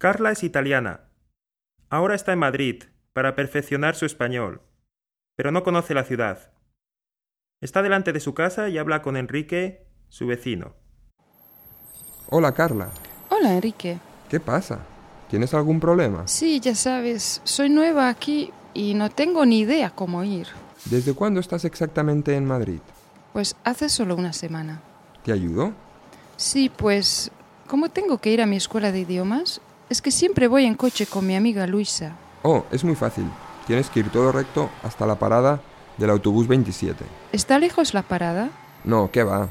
Carla es italiana. Ahora está en Madrid para perfeccionar su español, pero no conoce la ciudad. Está delante de su casa y habla con Enrique, su vecino. Hola, Carla. Hola, Enrique. ¿Qué pasa? ¿Tienes algún problema? Sí, ya sabes, soy nueva aquí y no tengo ni idea cómo ir. ¿Desde cuándo estás exactamente en Madrid? Pues hace solo una semana. ¿Te ayudo? Sí, pues como tengo que ir a mi escuela de idiomas, es que siempre voy en coche con mi amiga Luisa. Oh, es muy fácil. Tienes que ir todo recto hasta la parada del autobús 27. ¿Está lejos la parada? No, ¿qué va?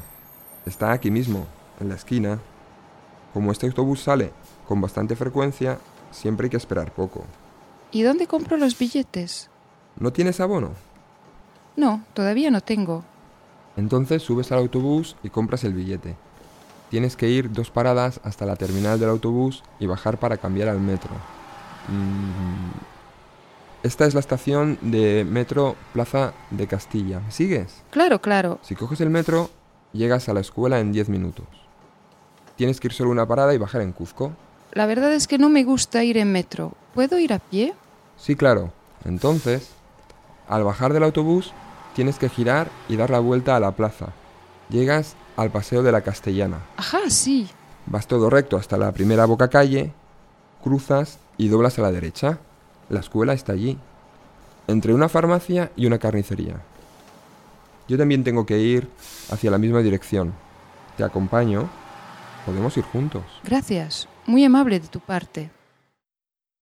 Está aquí mismo, en la esquina. Como este autobús sale con bastante frecuencia, siempre hay que esperar poco. ¿Y dónde compro los billetes? ¿No tienes abono? No, todavía no tengo. Entonces subes al autobús y compras el billete. Tienes que ir dos paradas hasta la terminal del autobús y bajar para cambiar al metro. Mm, Esta es la estación de Metro Plaza de Castilla. ¿Me sigues? Claro, claro. Si coges el metro, llegas a la escuela en 10 minutos. Tienes que ir solo una parada y bajar en Cuzco. La verdad es que no me gusta ir en metro. ¿Puedo ir a pie? Sí, claro. Entonces, al bajar del autobús, tienes que girar y dar la vuelta a la plaza. Llegas al Paseo de la Castellana. Ajá, sí. Vas todo recto hasta la primera boca calle, cruzas y doblas a la derecha. La escuela está allí, entre una farmacia y una carnicería. Yo también tengo que ir hacia la misma dirección. Te acompaño. Podemos ir juntos. Gracias. Muy amable de tu parte.